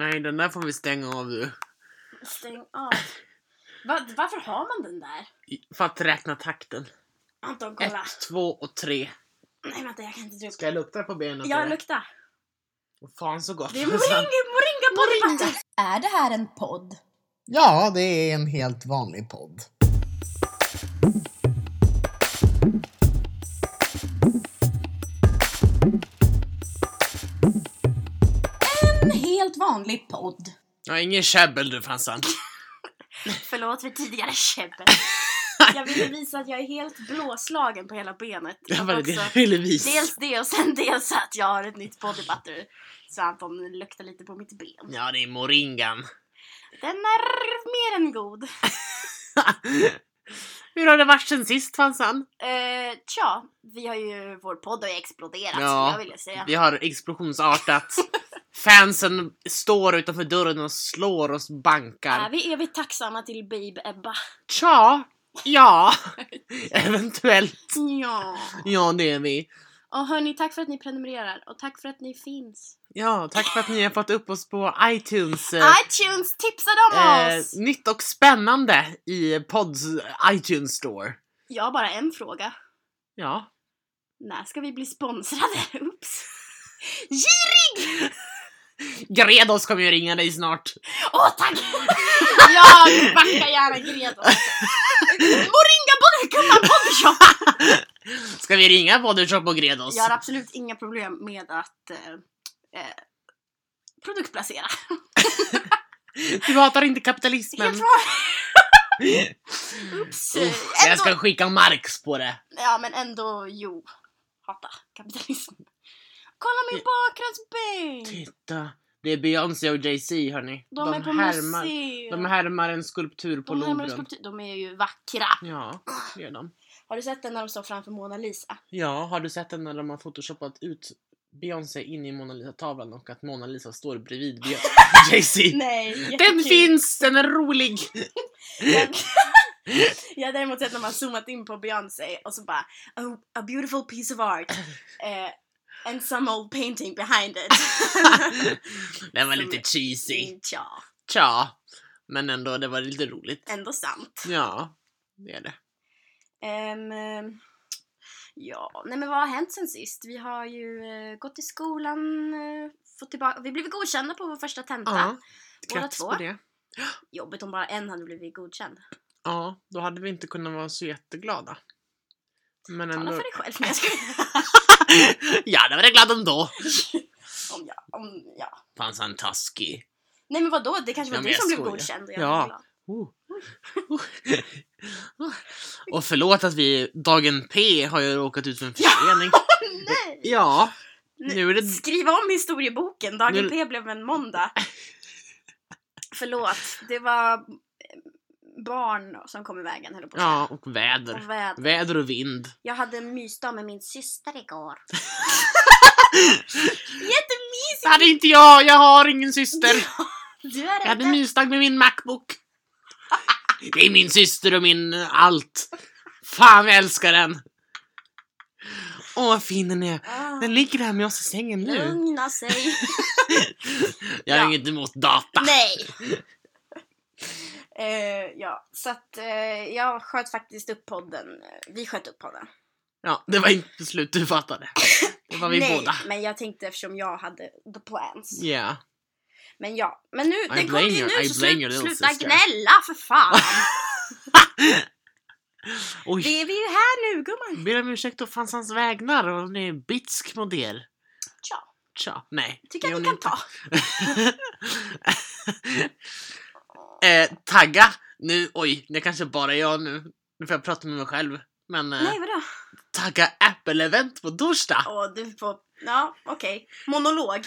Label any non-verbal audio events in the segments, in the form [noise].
Nej, den där får vi stänga av du. Stäng av. Va, varför har man den där? För att räkna takten. Anton, kolla. Ett, två och tre. Nej, vänta, jag kan inte upp. Ska jag lukta på benen? Ja, lukta. Åh, Fan så gott. Det är moringa, [laughs] moringa på Moringa. Är det här en podd? Ja, det är en helt vanlig podd. Vanlig podd. Ja, ingen käbbel du Fansan. [laughs] Förlåt för tidigare käbbel. [laughs] Jag ville visa att jag är helt blåslagen på hela benet. Och var det ville visa. Dels det och sen dels att jag har ett nytt body butter. Så Anton luktar lite på mitt ben. Ja, det är moringan. Den är mer än god. [laughs] Hur har det varit sen sist Fansan? Eh, tja, vi har ju, vår podd har ju exploderat Ja. jag vill säga. Vi har explosionsartat. Fansen står utanför dörren och slår oss bankar. Är vi evigt tacksamma till Babe Ebba? Tja, ja, [laughs] eventuellt. Ja. Ja, det är vi. Och hörni, tack för att ni prenumererar och tack för att ni finns. Ja, tack för att ni har fått upp oss på iTunes. eh, iTunes tipsade om eh, oss! nytt och spännande i Pods iTunes Store. Jag har bara en fråga. Ja. När ska vi bli sponsrade? [laughs] Oops! Girig! [laughs] Gredos kommer ju ringa dig snart. Åh tack! [laughs] Jag backar gärna Gredos. Moringa Body Gumman Body Shop! Ska vi ringa Bodyshop och Gredos? Jag har absolut inga problem med att eh, eh, produktplacera. [laughs] Du hatar inte kapitalismen. [laughs] Oops! Uff, jag ska skicka Marx på det. ja men ändå, jo. Hata kapitalism. Kolla min bakgrundsbild! Titta. Det är Beyoncé och Jay-Z hörni. De, är på härmar, museum. de härmar en skulptur på De Louvren. skulptur- De är ju vackra. Ja, det är de. Har du sett den när de står framför Mona Lisa? Ja, har du sett den när de har photoshopat ut Beyoncé in i Mona Lisa-tavlan och att Mona Lisa står bredvid [laughs] Jay-Z? Nej, Den jättekul. finns! Den är rolig! [laughs] Jag, har däremot sett när man zoomat in på Beyoncé och så bara oh, a beautiful piece of art eh, [laughs] and some old painting behind it. [laughs] Den var lite cheesy. Tja, Tja. Men ändå, det var lite roligt. ändå sant. Ja, det är det. Ehm, ja, nej men vad har hänt sen sist? Vi har ju eh, gått i skolan, eh, fått tillbaka, vi blivit godkända på vår första tenta. Ja, Båda två. på det. Jobbigt om bara en hade blivit godkänd. Ja, då hade vi inte kunnat vara så jätteglada. Men Tala ändå... för dig själv. Nej, jag skojar. [laughs] ja, det var jag glad ändå. [laughs] om jag, om, ja. Fanns han taskig. Nej men vadå, det kanske var Ja, du som blev godkänd och jag Ja. var glad. Oh. [laughs] Oh. Och förlåt att vi, dagen P har ju råkat ut för en försening. [laughs] Nej! Ja, Nu- är det... Skriv om historieboken, dagen Nu- P blev en måndag. Förlåt, det var barn som kom i vägen höll på att Ja, säga. och väder. Och väder. Väder och vind. Jag hade en mysdag med min syster igår. [laughs] Jättemysigt! Det hade inte jag, jag har ingen syster. Du är Jag hade inte... mysdag med min Macbook. Det är min syster och min allt. Fan, jag älskar den. Åh, vad fin den är. Ah, Den ligger här med oss i sängen nu. Lugna sig. [laughs] Jag har Ja. inget emot data. Nej! Eh, ja, så att eh, jag sköt faktiskt upp podden. Vi sköt upp podden. Ja, det var inte slut, du fattade. Det var vi Nej, båda. men jag tänkte eftersom jag hade the plans. Yeah. Men ja, men nu, den blame kommer ju you, nu I så blame little sluta sister. gnälla för fan! [laughs] Oj, Det är vi ju här nu gumman! ber om ursäkt å fansans vägnar och hon är bitsk mot er. Tja, Tja, nej. tycker det jag vi kan hon ta. [laughs] [laughs] eh, tagga. Nu, oj, det kanske bara är jag nu. Nu får jag prata med mig själv. Men eh, Nej vadå? tagga Apple-event på torsdag. Åh, du får... Ja, okej. Monolog. [laughs]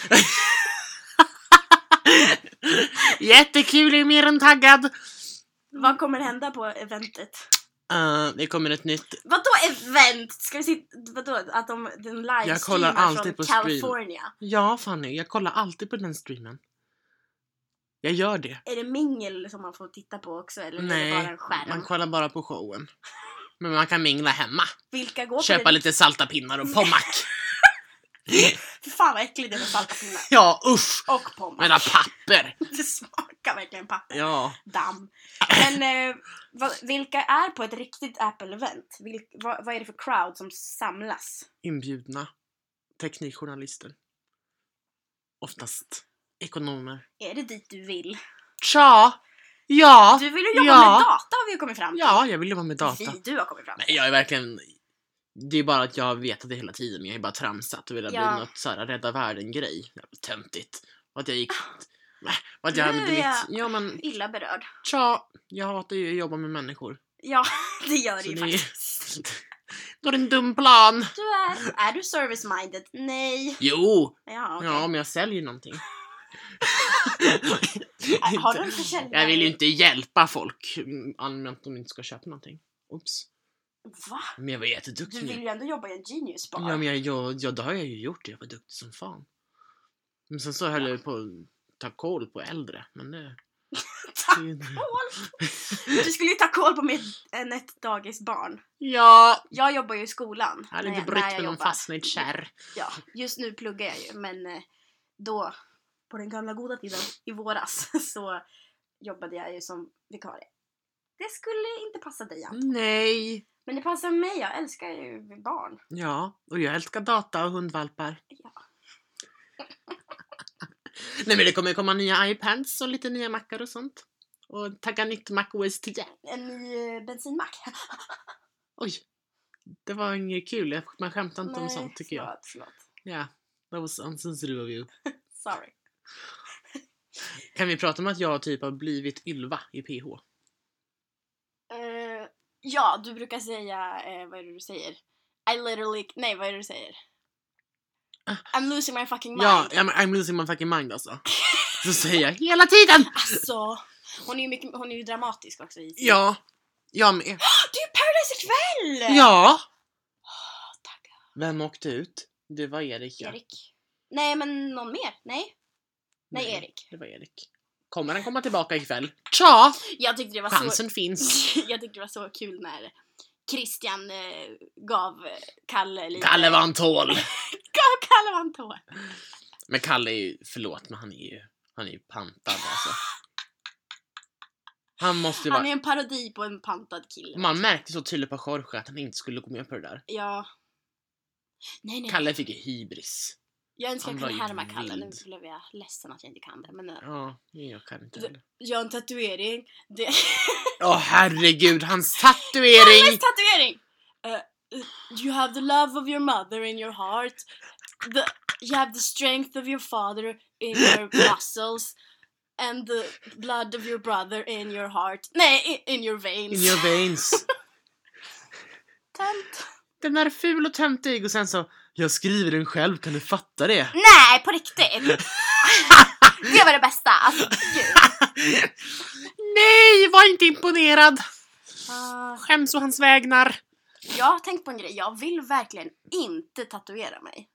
Jättekul, jag är mer än taggad. Vad kommer hända på eventet? Eh, det kommer ett nytt... Vadå event? Ska vi sitta... Vadå? Att de, den livestreamar alltid från på stream. California? Ja, Fanny, jag kollar alltid på den streamen. Jag gör det. Är det mingel som man får titta på också eller är det bara Nej, en skärm? man kollar bara på showen. Men man kan mingla hemma. Vilka går Köpa lite salta pinnar och pommack. [laughs] För fan vad äckligt det är med salta pinnar. Ja, usch! Och pommes. Med papper! [laughs] Det smakar verkligen papper. Ja. Damm. Men eh, vad, vilka är på ett riktigt Apple-event? Vad, vad är det för crowd som samlas? Inbjudna teknikjournalister. Oftast ekonomer. Är det dit du vill? Tja! Ja! Du vill ju jobba ja. med data har vi ju kommit fram till. Ja, jag vill jobba med data. Vi, du har kommit fram till. Nej, jag är verkligen... Det är bara att jag har vetat det hela tiden, men jag har bara tramsat och velat Ja. bli något så här rädda världen-grej. Töntigt. Och att jag gick... Nej, och att jag Nu är blivit... jag Ja, men Illa berörd. tja, jag hatar ju att jobba med människor. Ja, [laughs] det gör det Så ju det- faktiskt. [laughs] Du har en dum plan. Du är, är du service-minded? Nej. Jo! Ja, okej. Ja, men jag säljer någonting. Har du en försäljare? Jag vill ju inte hjälpa folk allmänt om de inte ska köpa någonting. Oops. Va? Men jag var jätteduktig. Du vill ju ändå jobba i en genius bar. Ja, men jag, jag, ja, det har jag ju gjort. Jag var duktig som fan. Men sen så höll jag på att ta koll på äldre. Men det... [laughs] Ta koll! Du skulle ju ta koll på mitt, en ett dagisbarn. ja! Jag jobbar ju i skolan. Jag hade inte brytt jag mig någon jobbar. fastna i ett kärr. Ja, just nu pluggar jag ju men eh, då, på den gamla goda tiden, i våras, [laughs] så jobbade jag ju som vikarie. Det skulle inte passa dig Anton. Nej! Men det passar mig, jag älskar ju barn. Ja, och jag älskar data och hundvalpar. Ja. [laughs] Nej men det kommer komma nya iPads och lite nya mackar och sånt. Och tagga nytt Mac OS 10. En ny eh, bensinmack. [laughs] Oj! Det var inget kul, man skämtar inte om Nej, sånt tycker jag. förlåt, förlåt. Ja, that was unsensitive of you. Sorry. Kan vi prata om att jag typ har blivit Ylva i PH? Eh, ja, du brukar säga, eh, vad är det du säger? I literally, nej vad är det du säger? I'm losing my fucking mind. Ja, I'm, I'm losing my fucking mind alltså. Så säger jag hela tiden! Alltså, hon är ju, mycket, hon är ju dramatisk också i sin- Ja, jag med. [gasps] Det är Paradise ikväll! Ja! Tack. Vem åkte ut? Det var Erik ja. Erik. Nej men någon mer? Nej? Nej, Erik. Det var Erik. Kommer han komma tillbaka ikväll? Tja! Jag tyckte det var så... Chansen finns. [laughs] jag tyckte det var så kul när Christian eh, gav eh, Kalle lite... Kalle vad han tål! [laughs] Gav Kalle vad han tål. Men Kalle är ju, förlåt men han är ju, han är ju pantad alltså. Han måste ju Han vara... är en parodi på en pantad kille. Man märkte så tydligt på Jorge att han inte skulle gå med på det där. Ja. Nej, nej. Kalle fick ju hybris. Jag önskar jag kunde härma Kalle. Nu blev jag ledsen att jag inte kan det. Men uh, Ja, jag kan inte heller. jag har en tatuering. Det... Åh [laughs] herregud, hans tatuering! Kalles tatuering! Uh, you have the love of your mother in your heart. The, you have the strength of your father in your [laughs] muscles. And the blood of your brother in your heart. Nej, in, in your veins. In your veins. [laughs] Tönt. Den är ful och töntig och sen så, jag skriver den själv, kan du fatta det? Nej, på riktigt! [laughs] det var det bästa. Alltså, gud. Nej, var inte imponerad! Ah, Skäms å hans vägnar. jag har tänkt på en grej. Jag vill verkligen inte tatuera mig.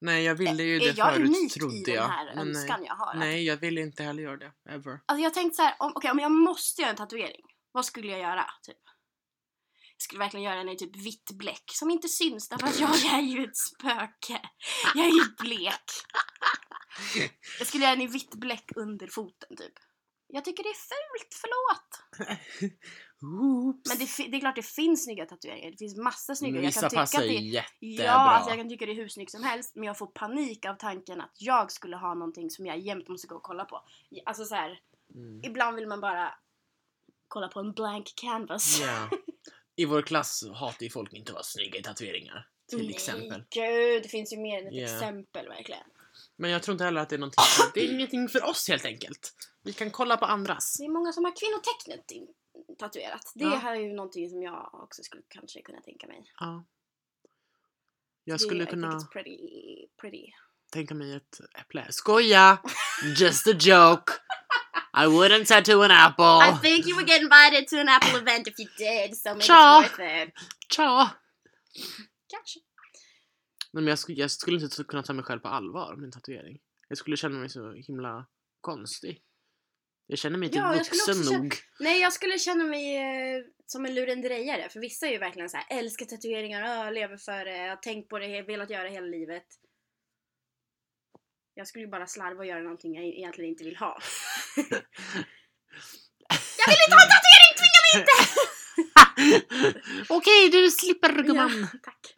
Nej, jag ville ju det är jag förut, unik trodde i jag. den här Men nej. önskan jag har? Nej, jag ville inte heller göra det. Ever. Alltså jag tänkte så här, om, okej, om jag måste göra en tatuering, vad skulle jag göra? Typ? Skulle verkligen göra den i typ vitt bläck som inte syns därför att jag är ju ett spöke. Jag är ju blek. Jag skulle göra den i vitt bläck under foten typ. Jag tycker det är fult, förlåt. Oops. Men det, det är klart det finns snygga tatueringar, det finns massa snygga. Men Jag vissa kan tycka passar att det ju jättebra. Ja, alltså jag kan tycka det är hur snyggt som helst men jag får panik av tanken att jag skulle ha någonting som jag jämt måste gå och kolla på. Alltså så här, Mm. ibland vill man bara kolla på en blank canvas. Ja. [laughs] I vår klass hatar ju folk inte att vara snygga i tatueringar. Till Nej, exempel. gud, det finns ju mer än ett Ja. exempel verkligen. Men jag tror inte heller att det är någonting. Det är ingenting för oss helt enkelt. Vi kan kolla på andras. Det är många som har kvinnotecknet in- tatuerat. Det Ja. här är ju någonting som jag också skulle kanske kunna tänka mig. Ja. Jag Det- skulle think kunna pretty, pretty. tänka mig ett äpple. Skoja! [laughs] Just a joke! I wouldn't tattoo an apple. think you would get invited to an Apple event if you did, so maybe Tja. it's worth it. Tja! Kanske. Nej, men jag, skulle, jag skulle inte kunna ta mig själv på allvar med en tatuering. Jag skulle känna mig så himla konstig. Jag känner mig inte Ja, jag skulle vuxen känna- nog. Nej, jag skulle känna mig eh, som en lurendrejare. För vissa är ju verkligen så här, älskar tatueringar, öh, lever för det, har tänkt på det, velat göra hela livet. Jag skulle ju bara slarva och göra någonting jag egentligen inte vill ha. Jag vill inte ha en tatuering, tvinga mig inte! [laughs] Okej, du slipper gumman. Ja, tack.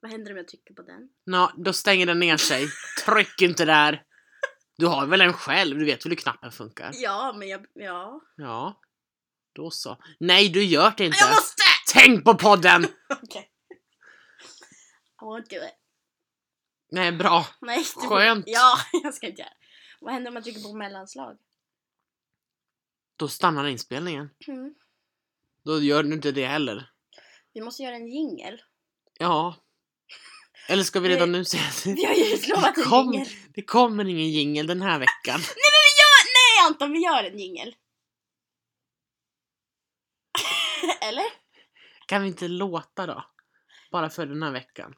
Vad händer om jag trycker på den? Nå, då stänger den ner sig. Tryck inte där. Du har väl en själv? Du vet väl hur knappen funkar? Ja, men jag... Ja. Ja. Då så. Nej, du gör det inte. Jag måste! Tänk på podden! [laughs] Okej. I won't do it. Nej, bra. Nej, du Skönt. Ja, [laughs] jag ska inte göra det. Vad händer om man trycker på mellanslag? Då stannar inspelningen. Mm. Då gör du inte det heller. Vi måste göra en jingel. Ja. Eller ska vi redan nu säga [laughs] att Vi har ju utlovat en kom, jingel. det kommer ingen jingel den här veckan? [laughs] Nej men vi gör... Nej Anton, vi gör en jingel. Eller? Kan vi inte låta då? Bara för den här veckan.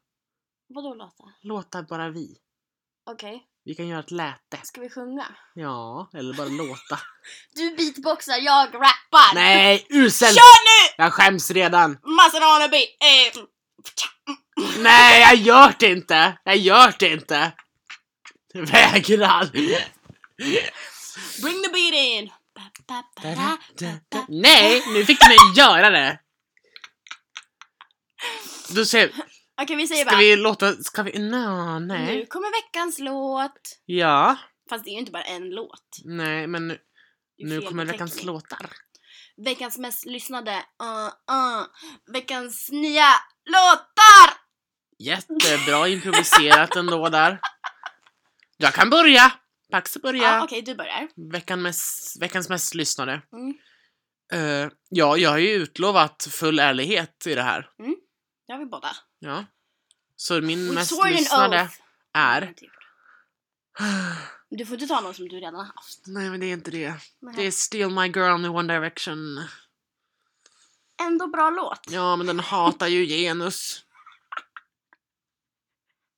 Vadå låta? Låta bara vi. Okej, Vi kan göra ett läte. ska vi sjunga? Ja, eller bara låta. [laughs] Du beatboxar, jag rappar. Nej, uselt! Kör nu! Jag skäms redan. Maserana beat. Eh. Nej, jag gör det inte! Jag gör det inte! Vägrar! Bring the beat in. Ba, ba, ba, da, ba, ba. Nej, nu fick du mig göra det! Då säger Okej, vi säger ska bara. vi låta, ska vi, Nu nej. kommer veckans låt. Ja, Fast det är ju inte bara en låt. nej men nu, nu kommer veckans låtar. Veckans mest lyssnade. Uh, uh. Veckans nya låtar! Jättebra improviserat ändå där. Jag kan börja! Dags att börja. Ja, Okej, du börjar. Veckan mest, veckans mest lyssnade. Mm. Eh, ja, jag har ju utlovat full ärlighet i det här. Det har vi båda. Ja. Så min We mest lyssnade är... Du får inte ta någon som du redan har haft. Nej, men det är inte det. Nej. Det är Steal My Girl med One Direction. Ändå bra låt. Ja, men den hatar ju genus.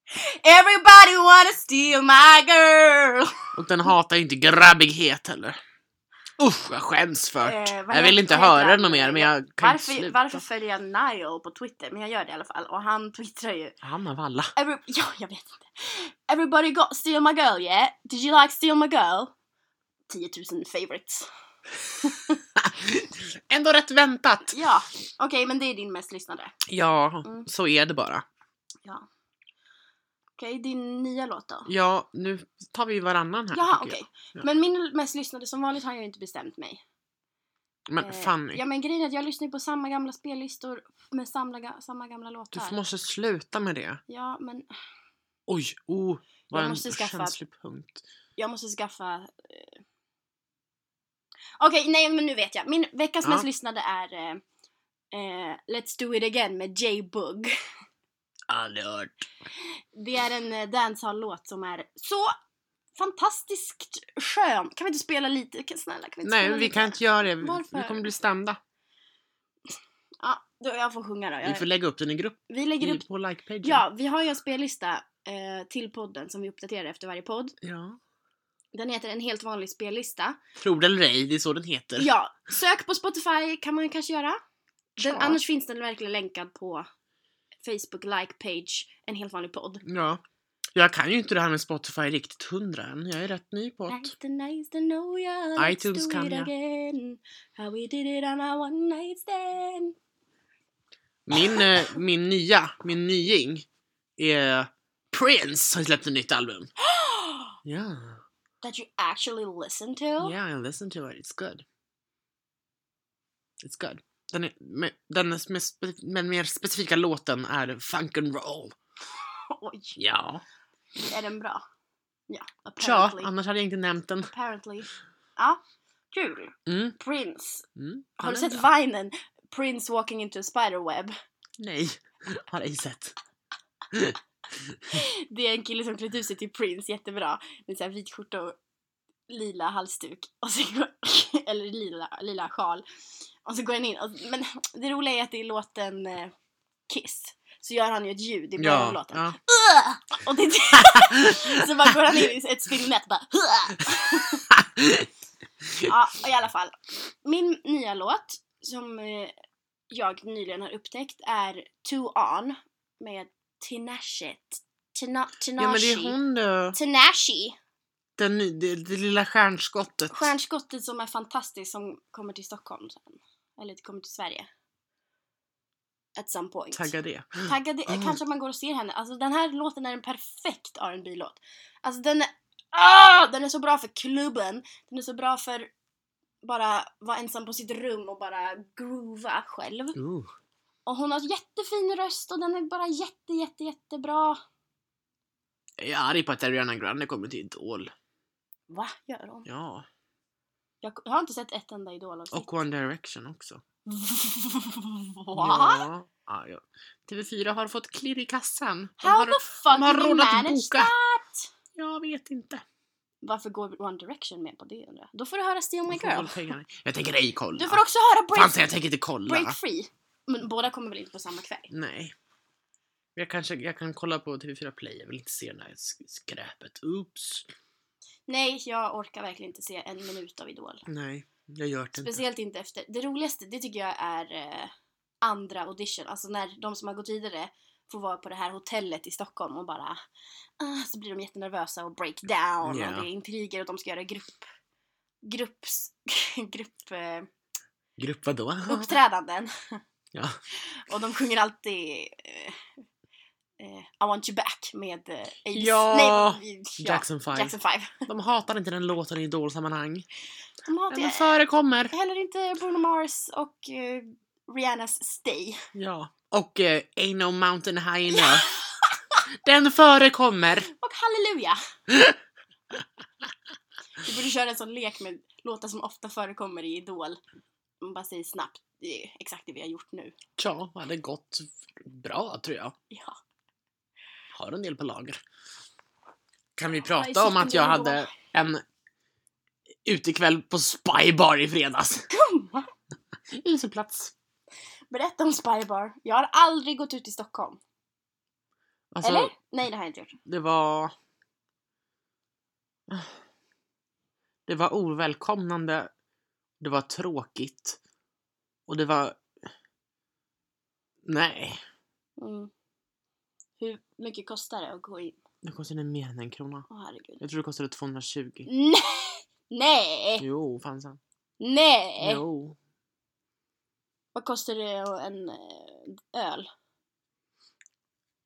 [laughs] Everybody wanna steal my girl! Och den hatar ju inte grabbighet heller. Usch, jag skäms för. Eh, Jag vill inte höra något mer, men jag kan Varför, sluta. varför följer jag Niall på Twitter? Men jag gör det i alla fall. Och han twittrar ju Han av alla. Every, [laughs] ja, jag vet inte. Everybody got steal my girl, yeah? Did you like steal my girl? 10 000 favorites. [laughs] Ändå rätt väntat. Ja, okej, men det är din mest lyssnade. Ja, Mm. så är det bara. Ja. Okej, din nya låt då? Ja, nu tar vi varannan här. Jaha, okej. Ja. Men min mest lyssnade, som vanligt har jag inte bestämt mig. Men Eh, Fanny, Ja, men grejen är att jag lyssnar på samma gamla spellistor med samma, samma gamla du låtar. måste sluta med det. Ja, men Oj, oh, vad en skaffa- känslig punkt. jag måste skaffa... eh, Okej, nej men nu vet jag. Min veckans Ja. mest lyssnade är eh, eh, Let's Do It Again med J-Bug. [laughs] Aldrig hört. Det är en eh, dancehall-låt som är så fantastiskt skön. Kan vi inte spela lite? Kan, snälla, kan vi inte Nej, vi lite? kan inte göra det. Vi- Varför? Vi kommer bli stämda. Ja, då jag får sjunga då. Vi Jag, får lägga upp den i grupp vi lägger upp... på like-pagen. Ja, vi har ju en spellista eh, till podden som vi uppdaterar efter varje podd. ja. Den heter En helt vanlig spellista. Tror det eller ej, det är så den heter. Ja, sök på Spotify kan man kanske göra. Den, Ja. Annars finns den verkligen länkad på Facebook like-page, en helt vanlig podd. Ja. Jag kan ju inte det här med Spotify riktigt hundra än. Jag är rätt ny på det. Nice to nice to know ya, iTunes do kan it jag. again How we did it on our one night stand Min, eh, min nya, min nying är Prince har släppt ett nytt album. [gasps] Ja. That you actually listen to? Yeah, I listened to it. It's good. It's good. Den, är, med, den är med, med mer specifika låten är Funk and Roll. Oj, Ja. är den bra? Ja, apparently. annars hade jag inte nämnt den. apparently. Ja, kul. Mm. Prince. Mm. Har du sett bra. vinen? Prince walking into a spiderweb. Nej, [laughs] har ej sett. [laughs] Det är en kille som klätt ut sig till Prince, jättebra. Med så här vit skjorta och lila halsduk. [laughs] Och så går, [laughs] eller lila, lila sjal. Och så går han in. Och, men det roliga är att det är låten eh, Kiss. Så gör han ju ett ljud i början av låten. ja. [laughs] Och det, så bara går han in i ett spinnernät och bara! Ja, i alla fall. Min nya låt som eh, jag nyligen har upptäckt är Two On med Tinashe. Tena- Ja men det är hon då. Tenashi. Den, ny- det, det lilla stjärnskottet. Stjärnskottet som är fantastiskt som kommer till Stockholm sen. Eller kommer till Sverige. At some point. Tagga det. Taggad, Mm. [gasps] kanske man går och ser henne. Alltså den här låten är en perfekt rb låt Alltså den är, ah, den är så bra för klubben. Den är så bra för bara vara ensam på sitt rum och bara groova själv. Uh. Och hon har jättefin röst och den är bara jätte, jätte, jättebra. Jag är arg på att Ariana Grande kommer till Idol. Va? Gör hon? Ja. Jag, jag har inte sett ett enda Idol-avsnitt. Och One Direction också. [laughs] Va? Ja. Ja, ja. TV4 har fått klirr i kassan. De How har, the fuck de har did att manage boka. that? Jag vet inte. Varför går One Direction med på det undrar? Då får du höra Steal My De Girl. Jag tänker ej kolla. Du får också höra Fan, Break, så jag tänker inte kolla. break Free. Men båda kommer väl inte på samma kväll? Nej. Jag kanske jag kan kolla på TV4 Play. Jag vill inte se det här sk- skräpet. Oops. Nej, jag orkar verkligen inte se en minut av Idol. Nej, jag gör det inte. Speciellt inte efter. Det roligaste, det tycker jag är eh, andra audition. Alltså när de som har gått vidare får vara på det här hotellet i Stockholm och bara ah, så blir de jättenervösa och break down Ja. och det är intriger och de ska göra grupp grupps [laughs] grupp eh, Grupp vadå? uppträdanden. Ja. [laughs] Och de sjunger alltid eh, I want you back med eh, ABC. Ja, Nej, Jackson 5. Jackson 5. [laughs] De hatar inte den låten i Idol-sammanhang. De det inte, förekommer. heller inte Bruno Mars och eh, Rihannas Stay. Ja. Och eh, Ain't No Mountain High [laughs] Enough. Den förekommer. Och Halleluja! [laughs] Vi borde köra en sån lek med låtar som ofta förekommer i Idol. Man bara säger snabbt. Det är exakt det vi har gjort nu. Ja, det hade gått bra tror jag. Ja. Har en del på lager. Kan vi prata om att jag hade en utekväll på Spybar i fredags? Kumma! Useplats. [laughs] Berätta om Spybar. Jag har aldrig gått ut i Stockholm. Alltså, Eller? Nej, det har jag inte gjort. det var... Det var ovälkomnande. Det var tråkigt. Och det var... Nej. Mm. Hur mycket kostar det att gå in? Det kostade mer än en krona. Åh herregud. Jag tror det kostade 220. [laughs] Nej! Nej! Jo, fanns han. Nej! Jo. Vad kostar det och en eh, öl?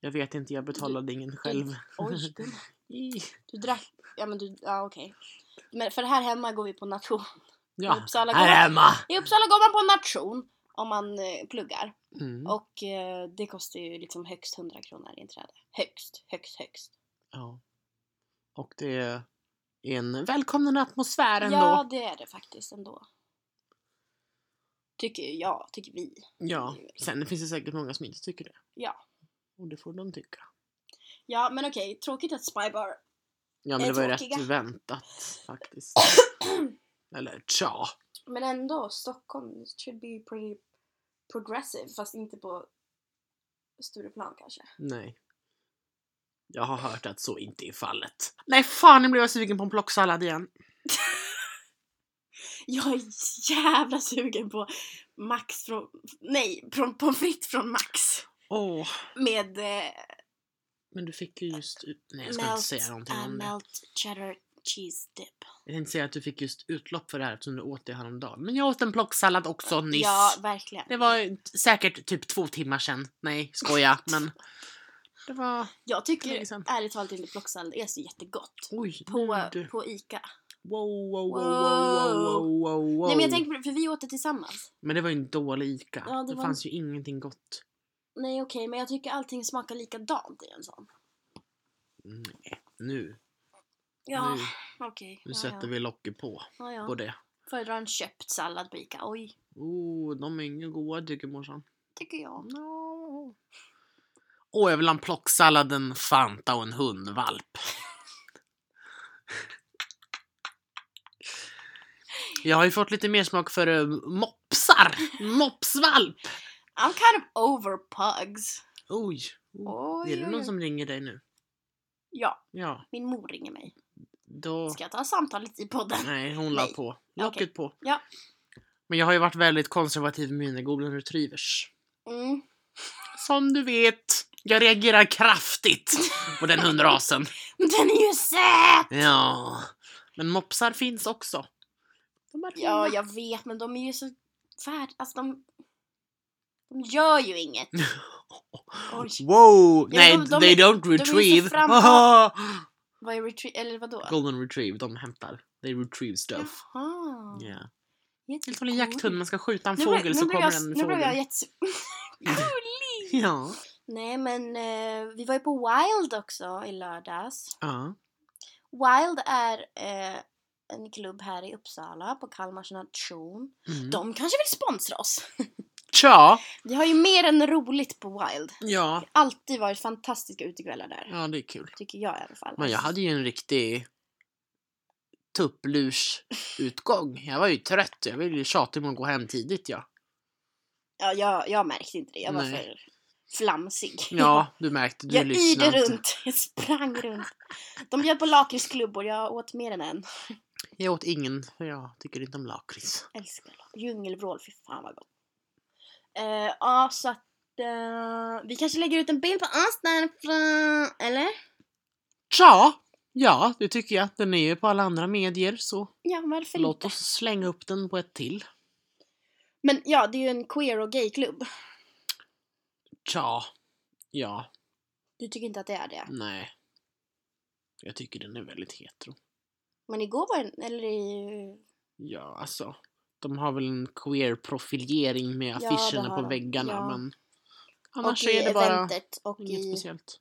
Jag vet inte, jag betalade ingen själv. Oj, [laughs] gud. I- Du drack... Ja men du... Ja okej. Men för här hemma går vi på nation. Ja, går här man, hemma! I Uppsala går man på nation om man eh, pluggar. Mm. Och eh, det kostar ju liksom högst 100 kronor inträde. Högst, högst, högst. Ja. Och det är en välkomnande atmosfär ändå. Ja, det är det faktiskt ändå. Tycker jag, tycker vi. Ja, sen finns det säkert många som inte tycker det. Ja. Och det får de tycka. Ja, men okej. Tråkigt att Spybar... Ja, men Är det var ju rätt väntat faktiskt. [coughs] Eller tja. Men ändå, Stockholm should be pretty progressive. Fast inte på Stureplan kanske. Nej. Jag har hört att så inte är fallet. Nej fan, nu blev jag sugen på en plocksallad igen. [laughs] Jag är jävla sugen på Max från... Nej, från pommes frites från Max. Åh. Med eh, Men du fick ju just. Nej, jag ska inte säga någonting uh, om det. melt cheddar cheese dip. Jag tänkte säga att du fick just utlopp för det här eftersom du åt det häromdagen. Men jag åt en plocksallad också nyss. Ja, verkligen. Det var säkert typ två timmar sedan. Nej, skoja. [laughs] men det var... Jag tycker ärligt talat inte plocksallad är så jättegott. Oj, På, du. på Ica. Wow, wow, wow, wow, wow, wow. Nej men jag tänker på det, för vi åt det tillsammans. Men det var ju en dålig Ica. Ja, det det fanns ju ingenting gott. Nej okej, men jag tycker allting smakar likadant i en sån. Nej, nu. Ja, Nu, okej. nu ja, sätter ja. vi locket på. Ja. På det. Föredrar en köpt sallad på Ica. Oj, Oh, de är inga goda tycker morsan. tycker jag. Åh, oh, jag vill ha en plocksallad, en Fanta och en hundvalp. [laughs] Jag har ju fått lite mer smak för uh, mopsar. Mopsvalp. [laughs] I'm kind of over pugs. Oj. Oh. Oj, Är det någon som ringer dig nu? Ja, Ja, min mor ringer mig. Då... Ska jag ta samtalet i podden? Nej, hon la Nej. på. Locket Okej. på. Ja. Men jag har ju varit väldigt konservativ med mina golden retrievers. Mm. Som du vet. Jag reagerar kraftigt på den hundrasen. [laughs] Den är ju söt! Ja. Men mopsar finns också. De är Ja, jag vet, men de är ju så färd... Alltså de... De gör ju inget. [laughs] Oj. Wow! Ja, Nej, de- de they är- don't är så retrieve. fram- [laughs] Haha! Vad är retreat? Eller vadå? Golden retrieve, de hämtar. They retrieve stuff. Jaha. Yeah. Jättegulligt. Helt som en jakthund, man ska skjuta en Nu fågel så kommer jag, en Nu blev jag fågel. jättes... [laughs] Gullig! Ja. Nej men eh, vi var ju på Wild också i lördags. Ja. Wild är eh, en klubb här i Uppsala på Kalmars nation. Mm. De kanske vill sponsra oss. [laughs] Tja! Vi har ju mer än roligt på Wild. Ja. Alltid varit fantastiska utekvällar där. ja, det är kul. Tycker jag i alla fall. Men jag hade ju en riktig tupplurs-utgång. Jag var ju trött. Jag ville ju tjata om att gå hem tidigt ja. Ja, jag, jag märkte inte det. Jag var Nej. för flamsig. Ja, [laughs] du märkte. Du jag lyssnade inte. runt. Jag sprang runt. De bjöd på lakritsklubbor. Jag åt mer än en. Jag åt ingen, för jag tycker inte om lakrits. Älskar lakrits. Djungelvrål. Fy fan vad gott. Eh, ja, så att eh, vi kanske lägger ut en bild på oss därifrån. Eller? Tja! Ja, det tycker jag. Den är ju på alla andra medier, så Ja, varför låt inte? oss slänga upp den på ett till. Men ja, det är ju en queer och gayklubb. Tja. Ja, Du tycker inte att det är det? nej. Jag tycker den är väldigt hetero. Men igår var den, eller i... Ja, alltså. De har väl en queer-profilering med Ja, affischerna på de. väggarna, Ja. men annars och är det bara och inget i... speciellt.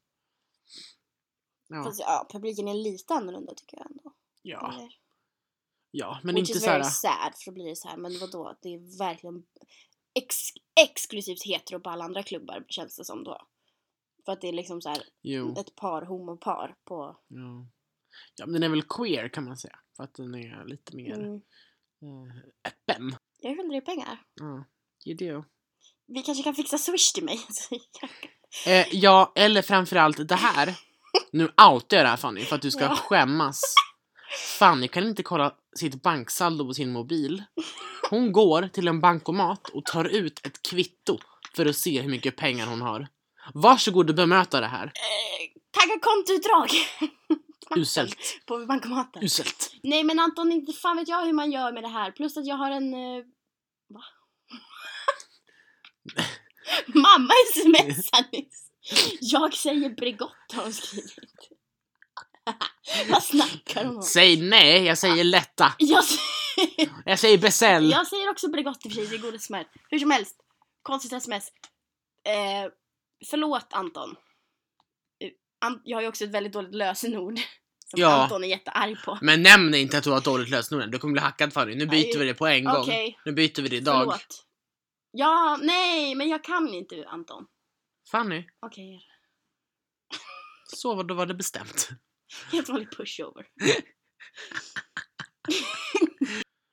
Ja, Fast, ja, publiken är lite annorlunda tycker jag ändå. ja, Eller? ja men Which inte is så här. very sad, för då blir det så här, men vadå? Det är verkligen ex- exklusivt hetero på alla andra klubbar känns det som då. För att det är liksom så här Jo, ett par homopar på... ja. ja, men den är väl queer kan man säga. För att den är lite mer Mm. Eh, öppen. Jag undrar ju pengar. Ja, you do. Vi kanske kan fixa swish till mig. [laughs] Eh, ja, eller framförallt det här. [laughs] Nu outar jag det här Fanny för att du ska Ja. skämmas. Fanny kan inte kolla sitt banksaldo på sin mobil. Hon går till en bankomat och tar ut ett kvitto för att se hur mycket pengar hon har. Varsågod och bemöta det här. Eh, tagga kontoutdrag! [laughs] Uselt. På bankomaten. Uselt. Nej men Anton, inte fan vet jag hur man gör med det här. Plus att jag har en... Eh, va? [laughs] Mamma smsar nyss. Jag säger Bregott har hon skrivit. [laughs] Vad snackar hon om? Säg nej, jag säger lätta. Jag, säger- Jag säger beställ. jag säger också Bregott i och för sig, det är godis smör. Hur som helst, konstigt sms. Eh, förlåt Anton. Eh, An- jag har ju också ett väldigt dåligt lösenord. Som Ja. Anton är jättearg på. Men nämn inte att du har ett dåligt lösenord. Du kommer bli hackad Fanny. Nu byter Nej. vi det på en gång. Nu byter vi det idag. förlåt. Ja, nej, men jag kan inte Anton. Fanny, Okej, så var, då var det bestämt. helt vanlig pushover.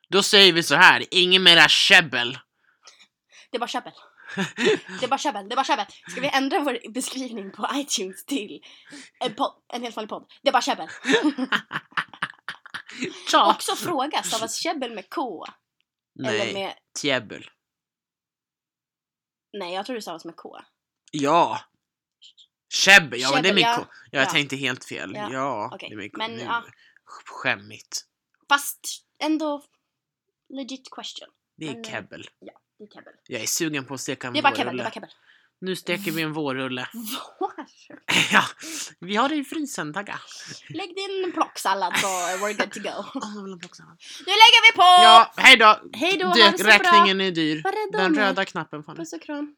Då säger vi så här, ingen mera käbbel. Det bara käbbel. Det är bara käbbel, det är bara käbbel. Ska vi ändra vår beskrivning på iTunes till en, podd, en helt vanlig podd? Det är bara käbbel. Också fråga, stavas käbbel med K? Eller Nej, med... käbbel. Nej, jag tror det stavas med K. Ja! Käbbel, ja men det är med ja. K. Ja, jag Ja. tänkte helt fel. Ja, Ja, okej. det är med K. Men, Nu. ja. Skämmigt. Fast ändå legit question. Det är Men, eh, kebbel. Det är käbbel. Jag är sugen på att steka en Det det vårrulle. Nu steker vi en vårrulle. [laughs] Vår. [laughs] ja, vi har det i frysen, tagga. Lägg din plocksallad så we're good to go. [laughs] Åh, jag vill ha plocksallad. Nu lägger vi på! Ja, hej då! Hej då, ha Du, det så bra! räkningen är dyr. Var rädda Den om er. röda knappen, Fanny. Puss och kram.